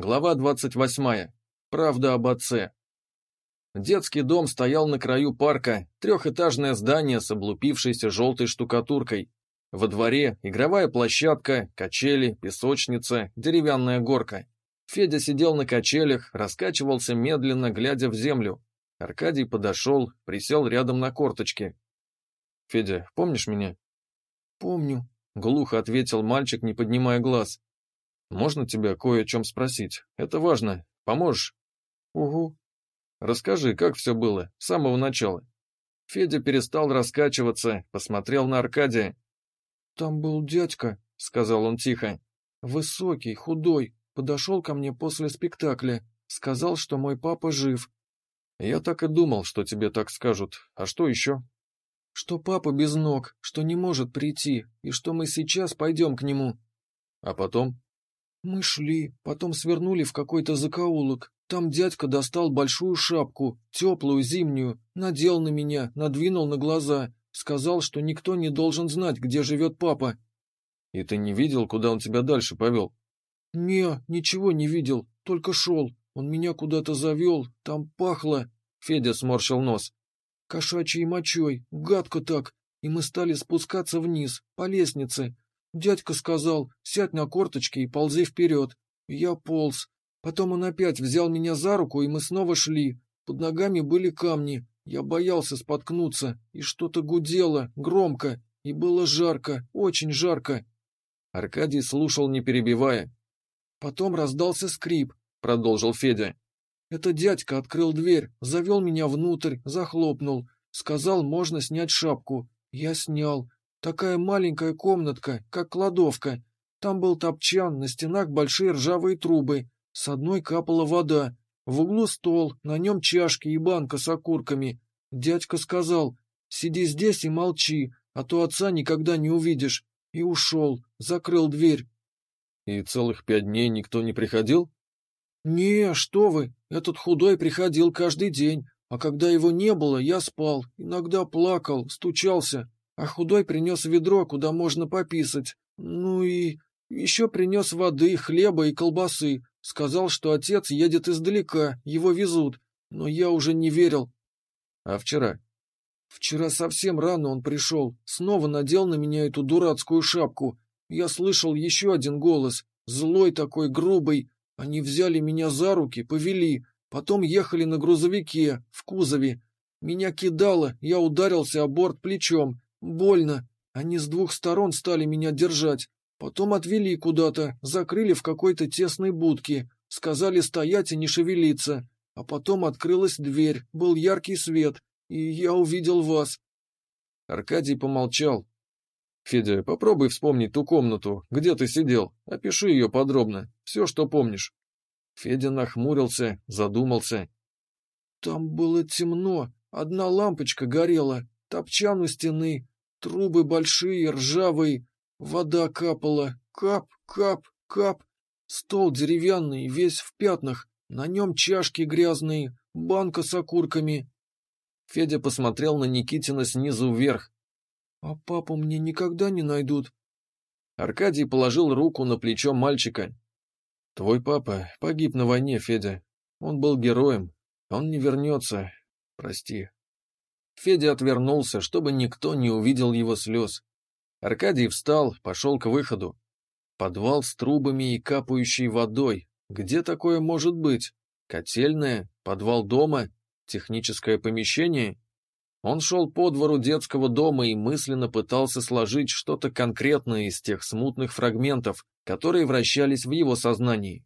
Глава 28. Правда об отце. Детский дом стоял на краю парка, трехэтажное здание с облупившейся желтой штукатуркой. Во дворе игровая площадка, качели, песочница, деревянная горка. Федя сидел на качелях, раскачивался медленно, глядя в землю. Аркадий подошел, присел рядом на корточке. «Федя, помнишь меня?» «Помню», — глухо ответил мальчик, не поднимая глаз. Можно тебя кое о чем спросить? Это важно. Поможешь? Угу. Расскажи, как все было, с самого начала. Федя перестал раскачиваться, посмотрел на Аркадия. Там был дядька, сказал он тихо. Высокий, худой, подошел ко мне после спектакля, сказал, что мой папа жив. Я так и думал, что тебе так скажут. А что еще? Что папа без ног, что не может прийти, и что мы сейчас пойдем к нему. А потом? Мы шли, потом свернули в какой-то закоулок. Там дядька достал большую шапку, теплую, зимнюю, надел на меня, надвинул на глаза, сказал, что никто не должен знать, где живет папа. И ты не видел, куда он тебя дальше повел? Не, ничего не видел, только шел. Он меня куда-то завел, там пахло. Федя сморщил нос. Кошачьей мочой, гадко так. И мы стали спускаться вниз, по лестнице. Дядька сказал, сядь на корточки и ползи вперед. Я полз. Потом он опять взял меня за руку, и мы снова шли. Под ногами были камни. Я боялся споткнуться, и что-то гудело, громко, и было жарко, очень жарко. Аркадий слушал, не перебивая. Потом раздался скрип, продолжил Федя. Это дядька открыл дверь, завел меня внутрь, захлопнул. Сказал, можно снять шапку. Я снял. Такая маленькая комнатка, как кладовка. Там был топчан, на стенах большие ржавые трубы. С одной капала вода. В углу стол, на нем чашки и банка с окурками. Дядька сказал, сиди здесь и молчи, а то отца никогда не увидишь. И ушел, закрыл дверь. И целых пять дней никто не приходил? Не, что вы, этот худой приходил каждый день, а когда его не было, я спал, иногда плакал, стучался, а худой принес ведро, куда можно пописать. Ну и еще принес воды, хлеба и колбасы. Сказал, что отец едет издалека, его везут. Но я уже не верил. А вчера? Вчера совсем рано он пришел, снова надел на меня эту дурацкую шапку. Я слышал еще один голос, злой такой, грубый. Они взяли меня за руки, повели, потом ехали на грузовике, в кузове. Меня кидало, я ударился о борт плечом. Больно. Они с двух сторон стали меня держать. Потом отвели куда-то, закрыли в какой-то тесной будке. Сказали стоять и не шевелиться. А потом открылась дверь, был яркий свет, и я увидел вас. Аркадий помолчал. Федя, попробуй вспомнить ту комнату, где ты сидел. Опиши ее подробно, все, что помнишь. Федя нахмурился, задумался. Там было темно, одна лампочка горела, топчан у стены, трубы большие, ржавые, вода капала, кап, кап, кап, стол деревянный, весь в пятнах, на нем чашки грязные, банка с окурками. Федя посмотрел на Никитина снизу вверх. «А папу мне никогда не найдут?» Аркадий положил руку на плечо мальчика. «Твой папа погиб на войне, Федя. Он был героем. Он не вернется. Прости». Федя отвернулся, чтобы никто не увидел его слез. Аркадий встал, пошел к выходу. Подвал с трубами и капающей водой. Где такое может быть? Котельная? Подвал дома? Техническое помещение? Он шел по двору детского дома и мысленно пытался сложить что-то конкретное из тех смутных фрагментов, которые вращались в его сознании.